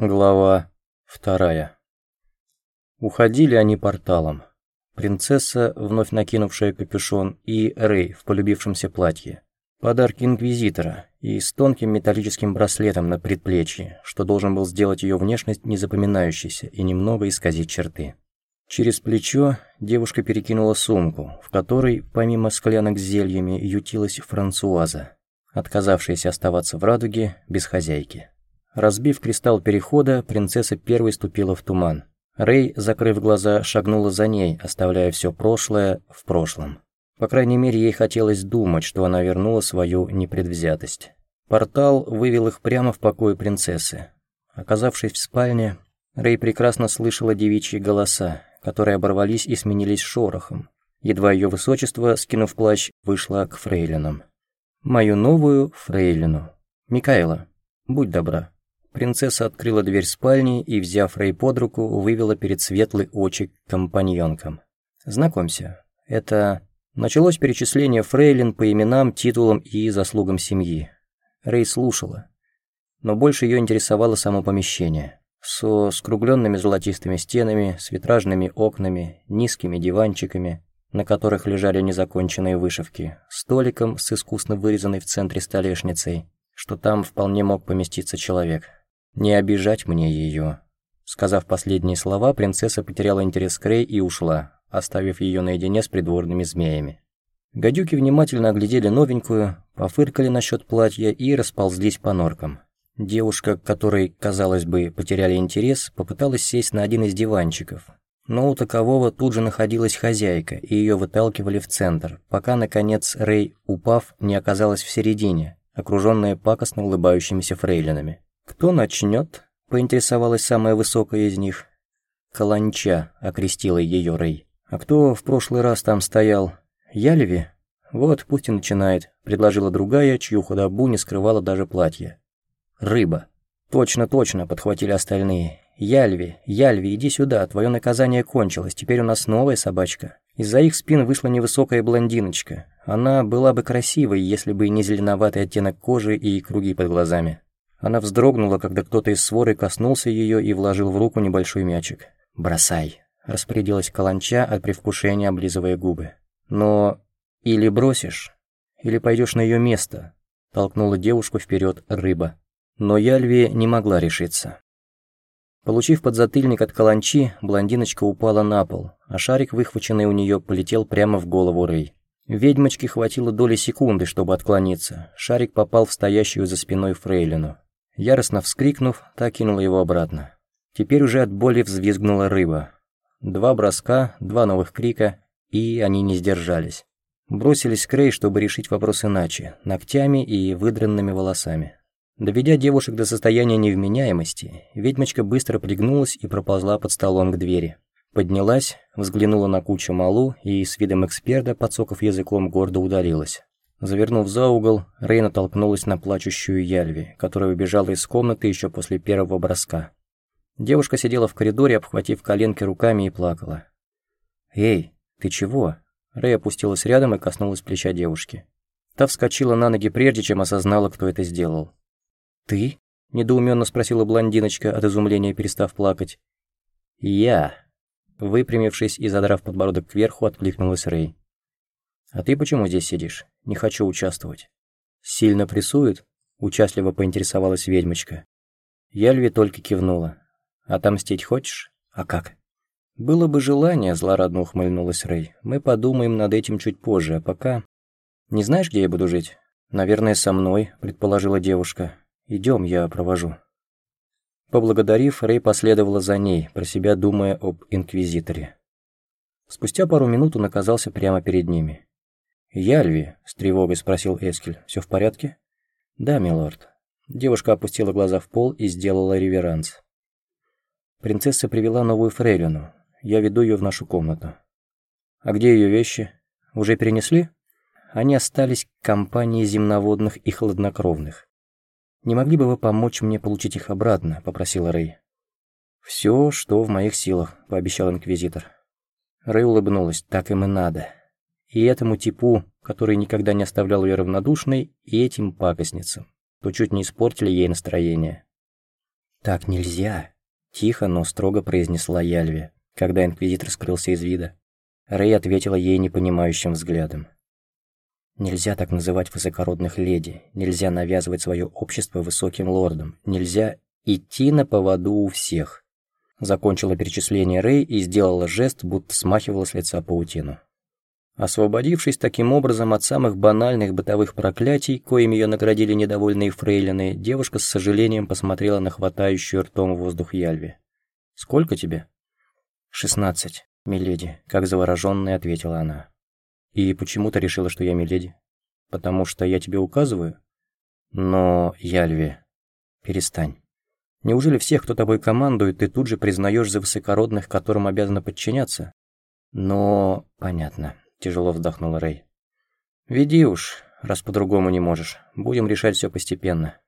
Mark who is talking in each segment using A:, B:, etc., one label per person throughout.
A: Глава вторая. Уходили они порталом. Принцесса, вновь накинувшая капюшон, и Рэй в полюбившемся платье. Подарки Инквизитора и с тонким металлическим браслетом на предплечье, что должен был сделать ее внешность незапоминающейся и немного исказить черты. Через плечо девушка перекинула сумку, в которой, помимо склянок с зельями, ютилась Франсуаза, отказавшаяся оставаться в радуге без хозяйки. Разбив кристалл перехода, принцесса первой ступила в туман. Рэй, закрыв глаза, шагнула за ней, оставляя все прошлое в прошлом. По крайней мере, ей хотелось думать, что она вернула свою непредвзятость. Портал вывел их прямо в покое принцессы. Оказавшись в спальне, Рэй прекрасно слышала девичьи голоса, которые оборвались и сменились шорохом. Едва ее высочество, скинув плащ, вышла к фрейлинам. «Мою новую фрейлину. Микаэла, будь добра». Принцесса открыла дверь спальни и, взяв Рэй под руку, вывела перед светлый очи компаньонкам. «Знакомься, это...» Началось перечисление фрейлин по именам, титулам и заслугам семьи. Рэй слушала. Но больше ее интересовало само помещение. Со скругленными золотистыми стенами, с витражными окнами, низкими диванчиками, на которых лежали незаконченные вышивки, столиком с искусно вырезанной в центре столешницей, что там вполне мог поместиться человек. Не обижать мне ее. Сказав последние слова, принцесса потеряла интерес к Рэй и ушла, оставив ее наедине с придворными змеями. Гадюки внимательно оглядели новенькую, пофыркали насчет платья и расползлись по норкам. Девушка, которой, казалось бы, потеряли интерес, попыталась сесть на один из диванчиков. Но у такового тут же находилась хозяйка, и ее выталкивали в центр, пока, наконец, Рэй, упав, не оказалась в середине, окруженная пакостно улыбающимися фрейлинами. «Кто начнет?» — поинтересовалась самая высокая из них. «Каланча», — окрестила ее Рэй. «А кто в прошлый раз там стоял? Ялеви? Вот, пусть и начинает», — предложила другая, чью худобу не скрывала даже платье. «Рыба». «Точно, точно», — подхватили остальные. «Яльви, Яльви, иди сюда, твое наказание кончилось, теперь у нас новая собачка». Из-за их спин вышла невысокая блондиночка. Она была бы красивой, если бы не зеленоватый оттенок кожи и круги под глазами. Она вздрогнула, когда кто-то из своры коснулся ее и вложил в руку небольшой мячик. «Бросай», распорядилась каланча от привкушения, облизывая губы. «Но или бросишь, или пойдешь на ее место», толкнула девушку вперед рыба. Но Яльви не могла решиться. Получив подзатыльник от каланчи, блондиночка упала на пол, а шарик, выхваченный у нее, полетел прямо в голову Рэй. Ведьмочке хватило доли секунды, чтобы отклониться. Шарик попал в стоящую за спиной фрейлину. Яростно вскрикнув, та кинула его обратно. Теперь уже от боли взвизгнула рыба, Два броска, два новых крика, и они не сдержались. Бросились к Рэй, чтобы решить вопрос иначе, ногтями и выдранными волосами. Доведя девушек до состояния невменяемости, ведьмочка быстро пригнулась и проползла под столом к двери. Поднялась, взглянула на кучу малу и с видом эксперта, подсоков языком, гордо удалилась. Завернув за угол, Рэй натолкнулась на плачущую Яльви, которая убежала из комнаты еще после первого броска. Девушка сидела в коридоре, обхватив коленки руками и плакала. «Эй, ты чего?» Рэй опустилась рядом и коснулась плеча девушки. Та вскочила на ноги прежде, чем осознала, кто это сделал. «Ты?» – недоуменно спросила блондиночка, от изумления перестав плакать. «Я!» Выпрямившись и задрав подбородок кверху, откликнулась Рэй. «А ты почему здесь сидишь? Не хочу участвовать». «Сильно прессует?» – участливо поинтересовалась ведьмочка. Яльви только кивнула. Отомстить хочешь? А как? Было бы желание, злорадно ухмыльнулась Рэй. Мы подумаем над этим чуть позже, а пока... Не знаешь, где я буду жить? Наверное, со мной, предположила девушка. Идем, я провожу. Поблагодарив, Рэй последовала за ней, про себя думая об Инквизиторе. Спустя пару минут он оказался прямо перед ними. «Яльви?» – с тревогой спросил Эскель. «Все в порядке?» «Да, милорд». Девушка опустила глаза в пол и сделала реверанс. Принцесса привела новую фрейлину. Я веду ее в нашу комнату. А где ее вещи? Уже перенесли? Они остались к компании земноводных и хладнокровных. «Не могли бы вы помочь мне получить их обратно?» – попросила Рэй. «Все, что в моих силах», – пообещал Инквизитор. Рэй улыбнулась, так им и надо. И этому типу, который никогда не оставлял ее равнодушной, и этим пакостницам, то чуть не испортили ей настроение. «Так нельзя», – тихо, но строго произнесла Яльви, когда инквизитор скрылся из вида. Рэй ответила ей непонимающим взглядом. Нельзя так называть высокородных леди, нельзя навязывать свое общество высоким лордам, нельзя идти на поводу у всех. Закончила перечисление Рэй и сделала жест, будто смахивала с лица паутину. Освободившись таким образом от самых банальных бытовых проклятий, коими ее наградили недовольные фрейлины, девушка с сожалением посмотрела на хватающую ртом воздух Яльви. «Сколько тебе?» «Шестнадцать, миледи», — как завороженная ответила она. «И почему ты решила, что я миледи? Потому что я тебе указываю?» «Но, Яльви, перестань. Неужели всех, кто тобой командует, ты тут же признаешь за высокородных, которым обязана подчиняться?» «Но... понятно». Тяжело вздохнул Рэй. «Веди уж, раз по-другому не можешь. Будем решать все постепенно».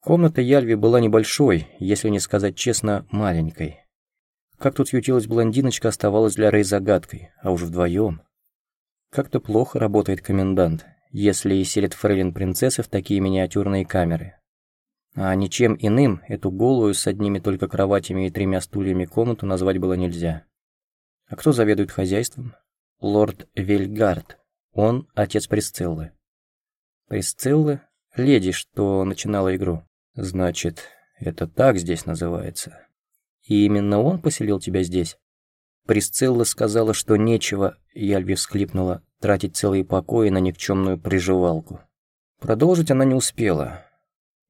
A: Комната Яльви была небольшой, если не сказать честно, маленькой. Как тут ютилась блондиночка, оставалась для Рэй загадкой, а уж вдвоем. Как-то плохо работает комендант, если и селит фрейлин принцессы в такие миниатюрные камеры. А ничем иным эту голую с одними только кроватями и тремя стульями комнату назвать было нельзя. А кто заведует хозяйством? Лорд Вельгард. Он отец Присциллы. Присциллы — леди, что начинала игру. Значит, это так здесь называется. И именно он поселил тебя здесь? Присцилла сказала, что нечего, Яльви всхлипнула, тратить целые покои на никчемную приживалку. Продолжить она не успела.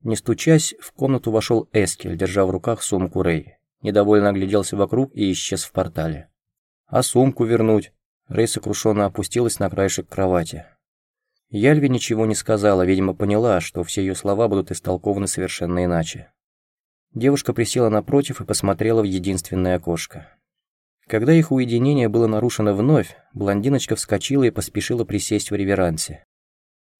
A: Не стучась, в комнату вошел Эскель, держа в руках сумку Рэй. Недовольно огляделся вокруг и исчез в портале. «А сумку вернуть?» Рэй сокрушенно опустилась на краешек кровати. Яльви ничего не сказала, видимо, поняла, что все ее слова будут истолкованы совершенно иначе. Девушка присела напротив и посмотрела в единственное окошко. Когда их уединение было нарушено вновь, блондиночка вскочила и поспешила присесть в реверансе.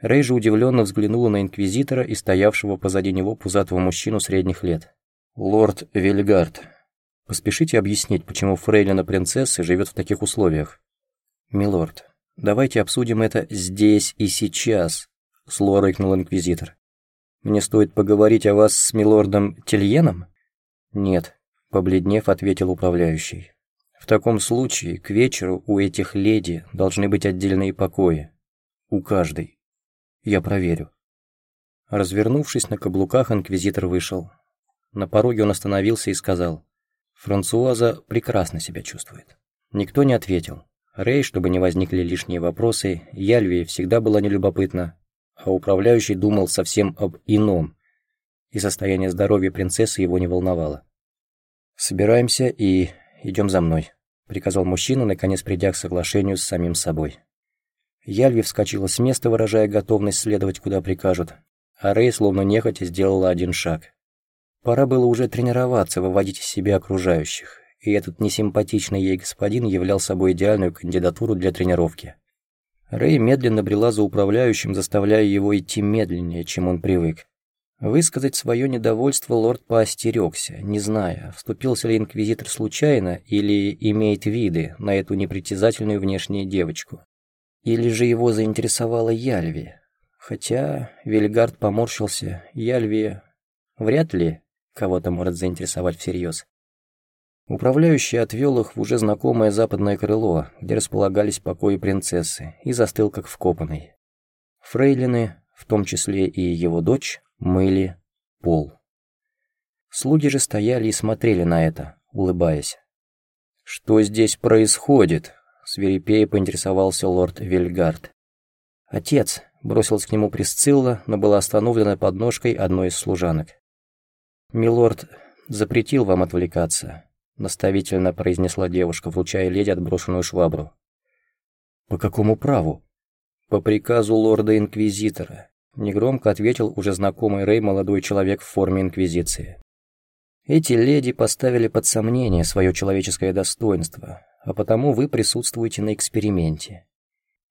A: Рэй же удивленно взглянула на инквизитора и стоявшего позади него пузатого мужчину средних лет. «Лорд Вельгард, поспешите объяснить, почему фрейлина принцессы живет в таких условиях?» «Милорд, давайте обсудим это здесь и сейчас», — зло рыкнул инквизитор. «Мне стоит поговорить о вас с милордом Тельеном?» «Нет», — побледнев, ответил управляющий. «В таком случае к вечеру у этих леди должны быть отдельные покои. У каждой. Я проверю». Развернувшись на каблуках, инквизитор вышел. На пороге он остановился и сказал, «Франсуаза прекрасно себя чувствует». Никто не ответил. Рэй, чтобы не возникли лишние вопросы, Яльви всегда была нелюбопытна, а управляющий думал совсем об ином, и состояние здоровья принцессы его не волновало. «Собираемся и идем за мной», — приказал мужчина, наконец придя к соглашению с самим собой. Яльви вскочила с места, выражая готовность следовать, куда прикажут, а Рэй, словно нехотя, сделала один шаг. Пора было уже тренироваться, выводить из себя окружающих и этот несимпатичный ей господин являл собой идеальную кандидатуру для тренировки. Рэй медленно брела за управляющим, заставляя его идти медленнее, чем он привык. Высказать свое недовольство лорд поостерегся, не зная, вступился ли инквизитор случайно или имеет виды на эту непритязательную внешнюю девочку. Или же его заинтересовала Яльви. Хотя Вильгард поморщился, Яльви вряд ли кого-то может заинтересовать всерьез. Управляющий отвел их в уже знакомое западное крыло, где располагались покои принцессы, и застыл как вкопанный. Фрейлины, в том числе и его дочь, мыли пол. Слуги же стояли и смотрели на это, улыбаясь. «Что здесь происходит?» — свирепея поинтересовался лорд Вильгард. «Отец», — бросилась к нему Присцилла, но была остановлена подножкой одной из служанок. «Милорд запретил вам отвлекаться наставительно произнесла девушка, вручая леди отброшенную швабру. «По какому праву?» «По приказу лорда-инквизитора», — негромко ответил уже знакомый Рэй молодой человек в форме инквизиции. «Эти леди поставили под сомнение свое человеческое достоинство, а потому вы присутствуете на эксперименте.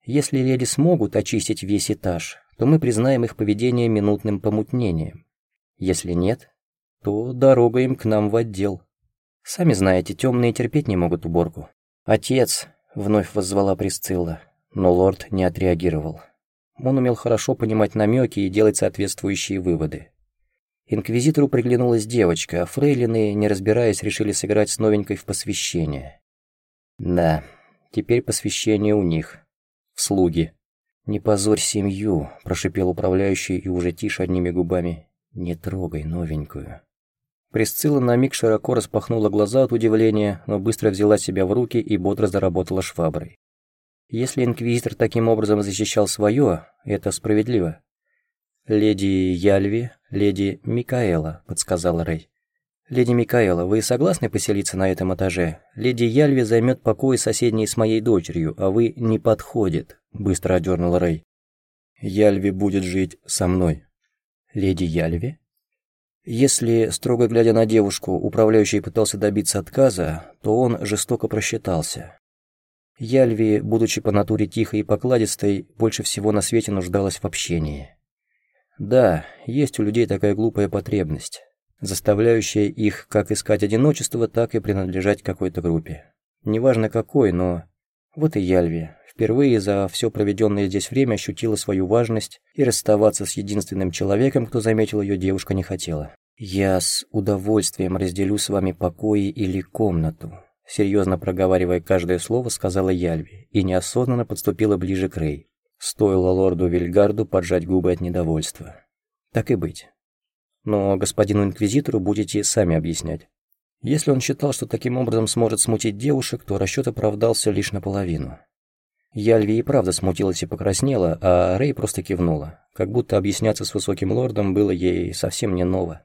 A: Если леди смогут очистить весь этаж, то мы признаем их поведение минутным помутнением. Если нет, то дорога им к нам в отдел». Сами знаете, темные терпеть не могут уборку. Отец, вновь воззвала Присцилла, но лорд не отреагировал. Он умел хорошо понимать намеки и делать соответствующие выводы. Инквизитору приглянулась девочка, а фрейлины, не разбираясь, решили сыграть с новенькой в посвящение. Да, теперь посвящение у них. В слуги. «Не позорь семью», – прошипел управляющий и уже тише одними губами. «Не трогай новенькую». Присцилла на миг широко распахнула глаза от удивления, но быстро взяла себя в руки и бодро заработала шваброй. Если инквизитор таким образом защищал свое, это справедливо. «Леди Яльви, леди Микаэла», — подсказала Рэй. «Леди Микаэла, вы согласны поселиться на этом этаже? Леди Яльви займет покои соседней с моей дочерью, а вы не подходит», — быстро одернула Рэй. «Яльви будет жить со мной». «Леди Яльви?» Если, строго глядя на девушку, управляющий пытался добиться отказа, то он жестоко просчитался. Яльви, будучи по натуре тихой и покладистой, больше всего на свете нуждалась в общении. Да, есть у людей такая глупая потребность, заставляющая их как искать одиночество, так и принадлежать какой-то группе. Неважно какой, но... Вот и Яльви. Впервые за все проведенное здесь время ощутила свою важность, и расставаться с единственным человеком, кто заметил ее, девушка не хотела. «Я с удовольствием разделю с вами покои или комнату», серьезно проговаривая каждое слово, сказала Яльви, и неосознанно подступила ближе к Рэй. Стоило лорду Вильгарду поджать губы от недовольства. Так и быть. Но господину инквизитору будете сами объяснять. Если он считал, что таким образом сможет смутить девушек, то расчет оправдался лишь наполовину. Яльви и правда смутилась и покраснела, а Рэй просто кивнула, как будто объясняться с высоким лордом было ей совсем не ново.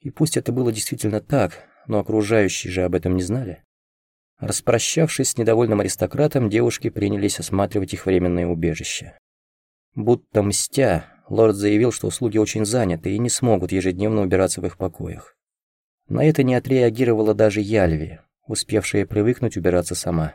A: И пусть это было действительно так, но окружающие же об этом не знали. Распрощавшись с недовольным аристократом, девушки принялись осматривать их временное убежище. Будто мстя, лорд заявил, что слуги очень заняты и не смогут ежедневно убираться в их покоях. На это не отреагировала даже Яльви, успевшая привыкнуть убираться сама.